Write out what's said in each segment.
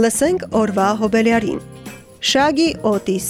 Լսենք օրվա հոբելյարին։ Շագի Օտիս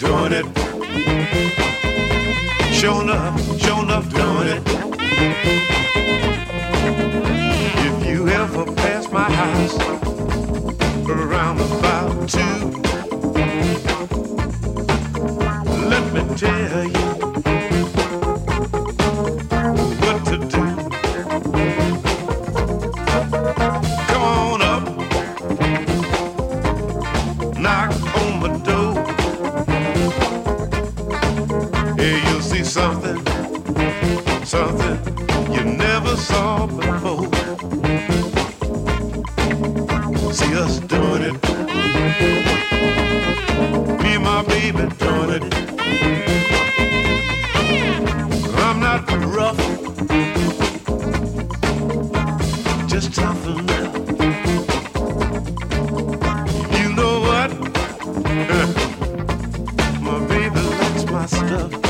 doing it. Sure enough, sure enough, doing it. If you ever pass my house around about two, let me tell you. my stuff.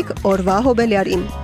Tevfik or Vaho Beljarin.